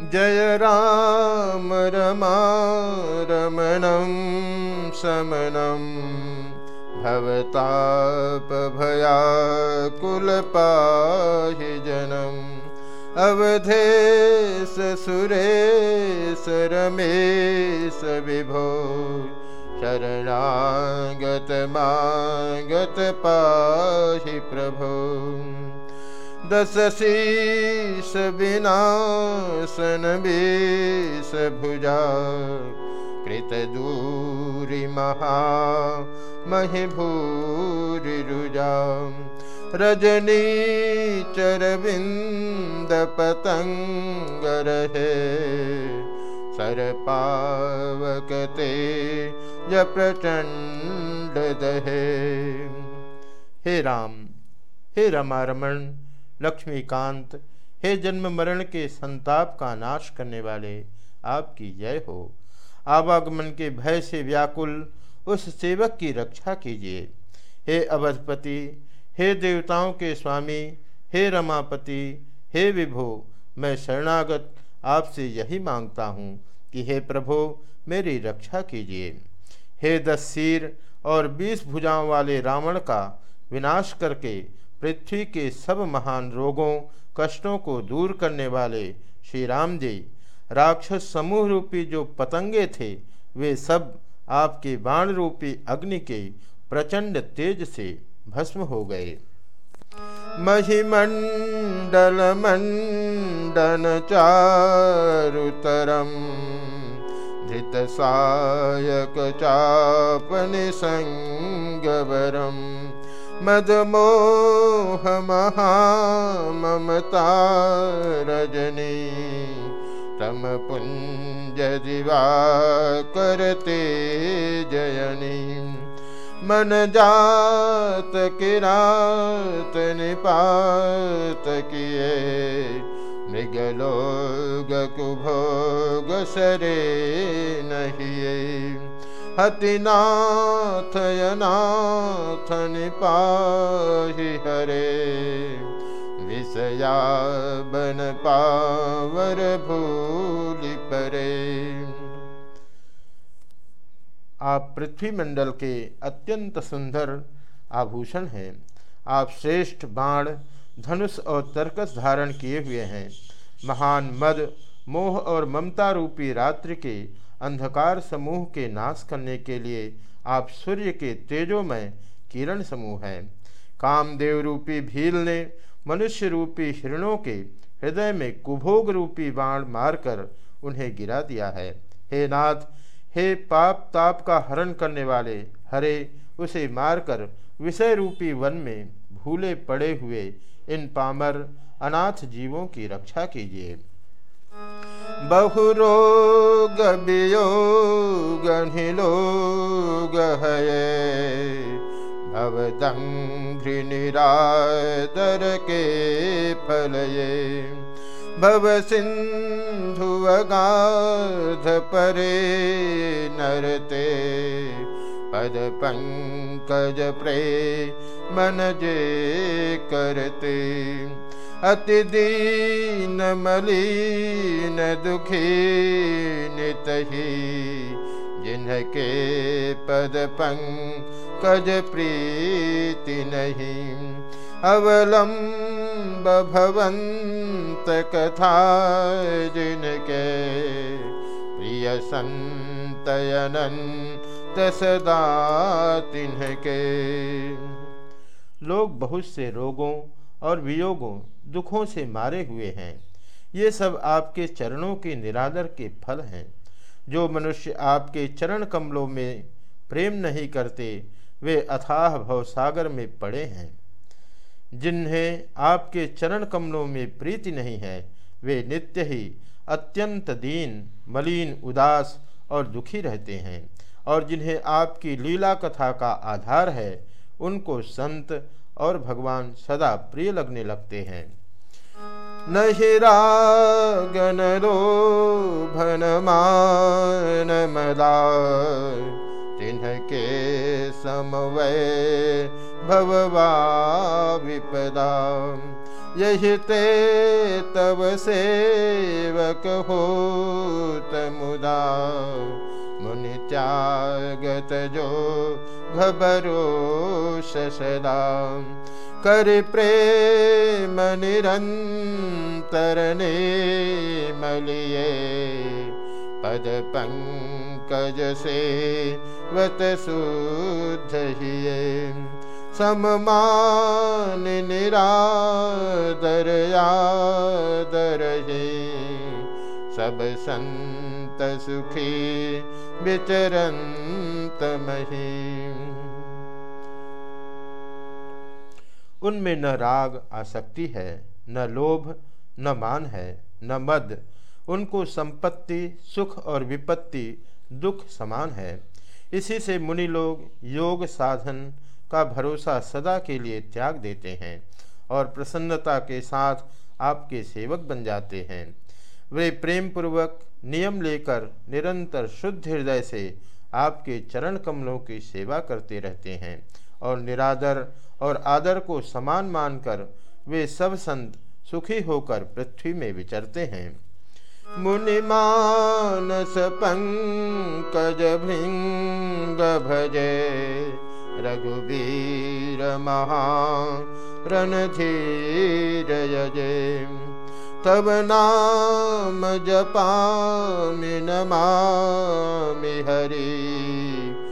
जय राम रमा रमणं शमनं। भवतापभयाकुलपाहि जनम्। अवधेश सुरेश रमेश विभो। शरणागत मागत पाहि प्रभो दस शीस विनाशन बीस भुजा। कृत दूरी महा महि भूरि रुजा। रजनी चरविंद पतंग रहे। सर पावकते ज प्रचंड दहे। हे राम, हे रमारमण लक्ष्मीकांत, हे जन्म मरण के संताप का नाश करने वाले आपकी जय हो। आवागमन के भय से व्याकुल उस सेवक की रक्षा कीजिए। हे अवधपति, हे देवताओं के स्वामी, हे रमापति, हे विभो, मैं शरणागत आपसे यही माँगता हूँ कि हे प्रभो, मेरी रक्षा कीजिए। हे दस सिर और बीस भुजाओं वाले रावण का विनाश करके पृथ्वी के सब महान रोगों, कष्टों को दूर करने वाले श्री राम जी राक्षस समूह रूपी जो पतंगे थे, वे सब आपके बाण रूपी अग्नि के प्रचंड तेज से भस्म हो गए। महिमंडल मंडन चारुतरम, धृत सायक चापन संगवरम मदमोह महाममता रजनी तम करते जयनी। मन जात किरात निपात किए मृगलोग कुभोग सरे नहीं हतिनाथ यनाथ निपाहि हरे। विषया बन पावर भूलि परे आप पृथ्वी मंडल के अत्यंत सुंदर आभूषण हैं। आप श्रेष्ठ बाण, धनुष और तर्कस धारण किए हुए हैं। महान मद, मोह और ममता रूपी रात्रि के अंधकार समूह के नाश करने के लिए आप सूर्य के तेजोमय किरण समूह हैं। कामदेव रूपी भील ने मनुष्य रूपी हिरणों के हृदय में कुभोग रूपी बाण मारकर उन्हें गिरा दिया है। हे नाथ, हे पाप ताप का हरण करने वाले हरे, उसे मारकर विषय रूपी वन में भूले पड़े हुए इन पामर अनाथ जीवों की रक्षा कीजिए। बहुरोगव्यगणीलो गहये भवतं धृनिरादरके फलये भवसिन्धुवगाधपरे नरते पदपङ्कजप्रे मन जे करते। अति दीन मलिन दुखी नितही जिनके पद पंकज प्रीति नहीं। अवलंब भवंत कथा जिनके प्रिय संतयनंत सदा तिन्हके लोग बहुत से रोगों और वियोगों, दुखों से मारे हुए हैं। ये सब आपके चरणों के निरादर के फल हैं। जो मनुष्य आपके चरण कमलों में प्रेम नहीं करते, वे अथाह भवसागर में पड़े हैं। जिन्हें आपके चरण कमलों में प्रीति नहीं है, वे नित्य ही अत्यंत दीन, मलिन, उदास और दुखी रहते हैं। और जिन्हें आपकी लीला कथा का आधार है, उनको संत और भगवान सदा प्रिय लगने लगते हैं। नहीं रागन भन मान मदा तिन्ह समवय भववा विपदा यही ते तब सेवक हो तमुदा मुनि त्यागत जो घबरो सदा। कर प्रेम निरंतर मलिए पद पंकज से वत शुद्ध हिये सममान निरादर यादर सब संत सुखी विचरंत मही। उनमें न राग आसक्ति है, न लोभ, न मान है, न मद। उनको संपत्ति, सुख और विपत्ति, दुख समान है। इसी से मुनि लोग योग साधन का भरोसा सदा के लिए त्याग देते हैं और प्रसन्नता के साथ आपके सेवक बन जाते हैं। वे प्रेम पूर्वक नियम लेकर निरंतर शुद्ध हृदय से आपके चरण कमलों की सेवा करते रहते हैं। और निरादर और आदर को समान मानकर वे सब संत सुखी होकर पृथ्वी में विचरते हैं। मुनिमानस पंकज भृंग भजे, रघुवीर महा रणधीर यजे। तब नाम जपामि नमामि हरि।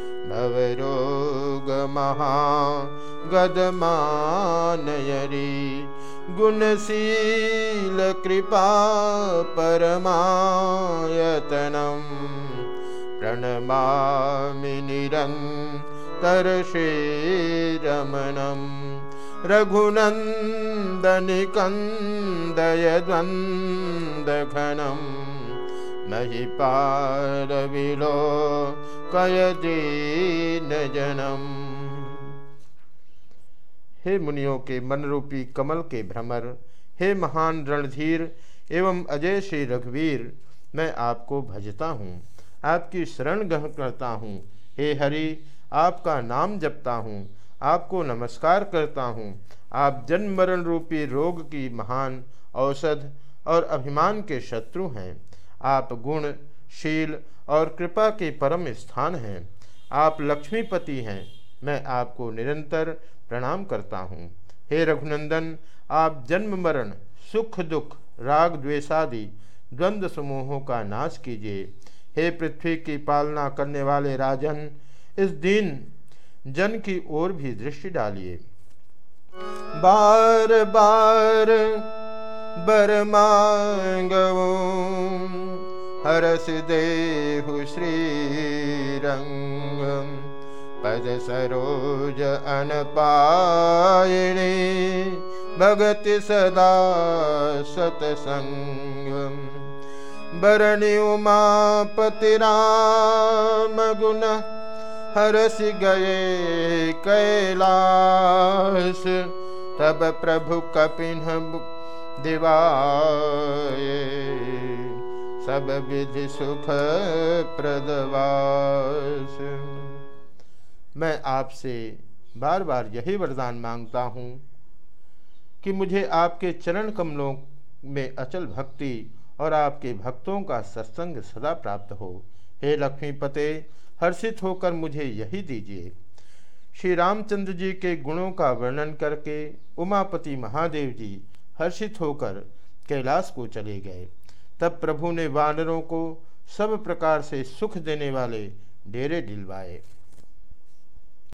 अवरोगमहा अवरोगमहागदमानयरी गुणशीलकृपा परमायतनं। प्रणमामि प्रणमामिनिरं करषीरमणं महि पारविलो रघुनन्दनिकन्दयद्वन्द्वघनं महिपारविलो कयदीनजनम् हे मुनियों के मनरूपी कमल के भ्रमर, हे महान रणधीर एवं अजय श्री रघुवीर, मैं आपको भजता हूँ, आपकी शरण ग्रहण करता हूँ। हे हरि, आपका नाम जपता हूँ, आपको नमस्कार करता हूँ। आप जन्म मरण रूपी रोग की महान औषध और अभिमान के शत्रु हैं। आप गुण शील और कृपा के परम स्थान हैं। आप लक्ष्मीपति हैं। मैं आपको निरंतर प्रणाम करता हूँ। हे रघुनंदन, आप जन्म मरण, सुख दुख, राग द्वेषादि द्वंद्व समूहों का नाश कीजिए। हे पृथ्वी की पालना करने वाले राजन, इस दिन जन की ओर भी दृष्टि डालिए। बार बार बर मांगो हरस देहु श्री रंग पद सरोज अनपायिणी भगति सदा सतसंग बरणी उमापति राम गुण हरस गए कैलाश तब प्रभु कपिन दिवाए सब विधि सुख प्रदवास मैं आपसे बार बार यही वरदान माँगता हूँ कि मुझे आपके चरण कमलों में अचल भक्ति और आपके भक्तों का सत्संग सदा प्राप्त हो। हे लक्ष्मीपते, हर्षित होकर मुझे यही दीजिए। श्री रामचंद्र जी के गुणों का वर्णन करके उमापति महादेव जी हर्षित होकर कैलाश को चले गए। तब प्रभु ने वानरों को सब प्रकार से सुख देने वाले डेरे दिलवाए।